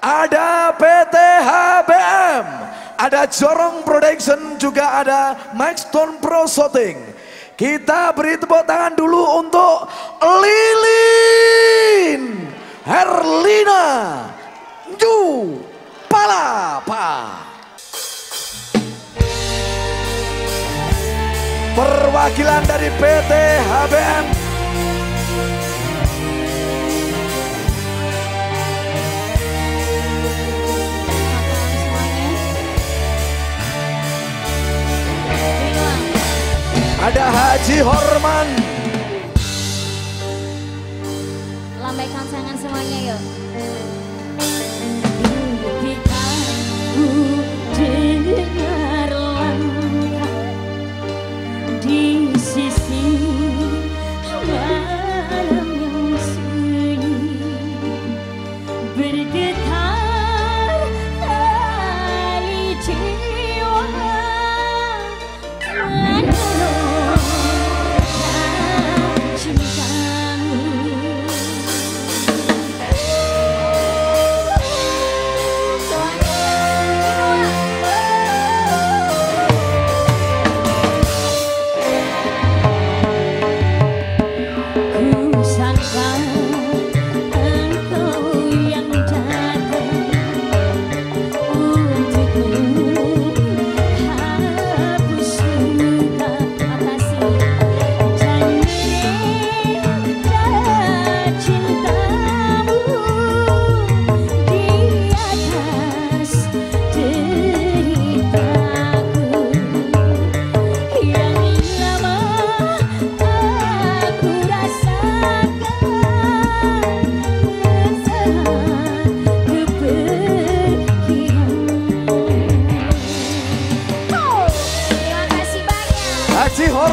ada PT HBM, ada Jorong Production, juga ada Maxton Pro Shooting. Kita beri tepuk tangan dulu untuk Lilin Herlina Ju Palapa. Perwakilan dari PT HBM Haji Horman. Lambaikan tangan semuanya yuk.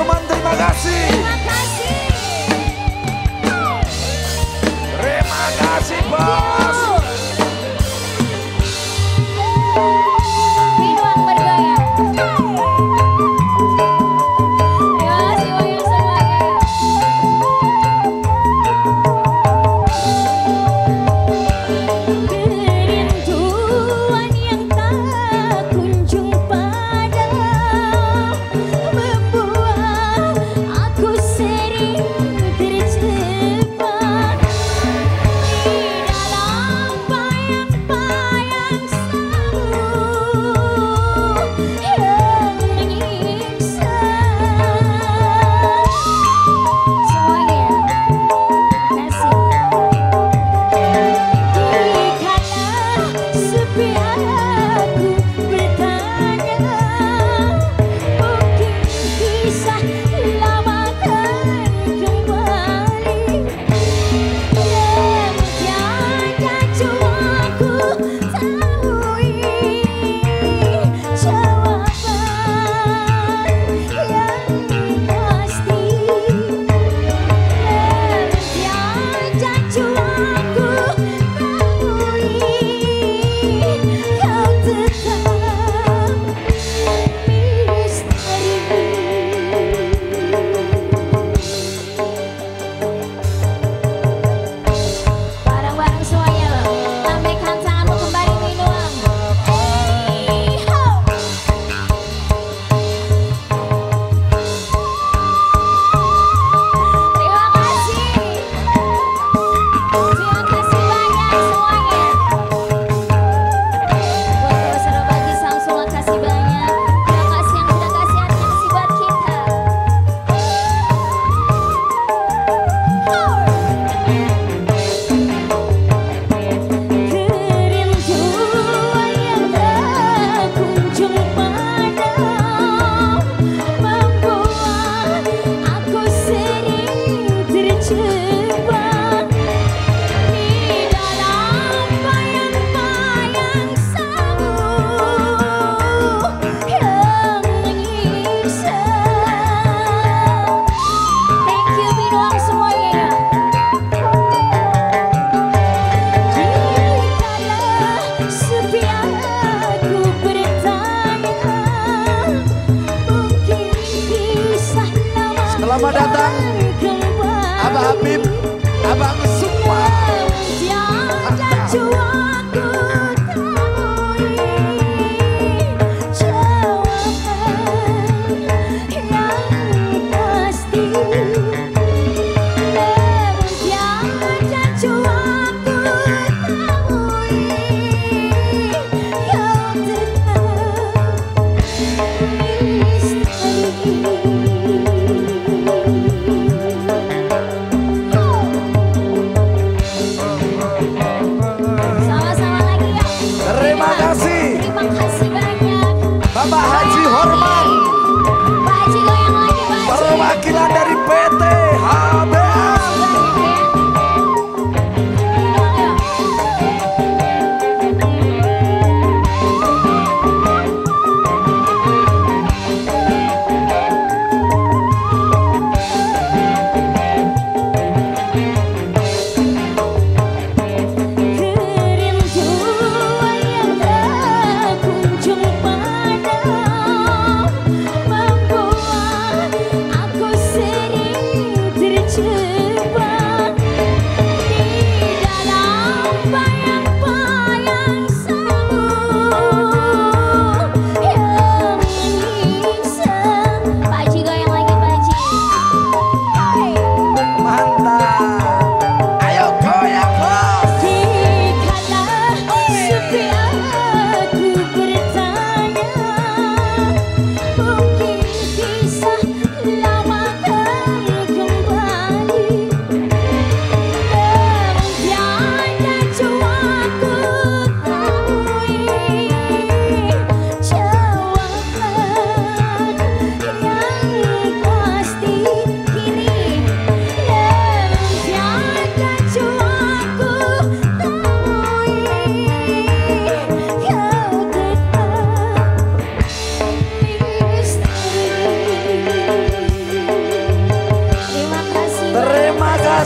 Teman-teman terima kasih. Terima kasih. Terima kasih, Pak.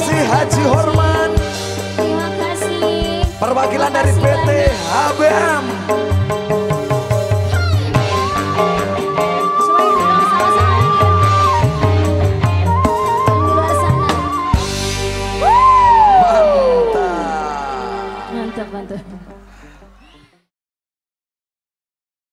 Haji Horman Terima kasih. Perwakilan dari Terima kasih PT banyak. HBM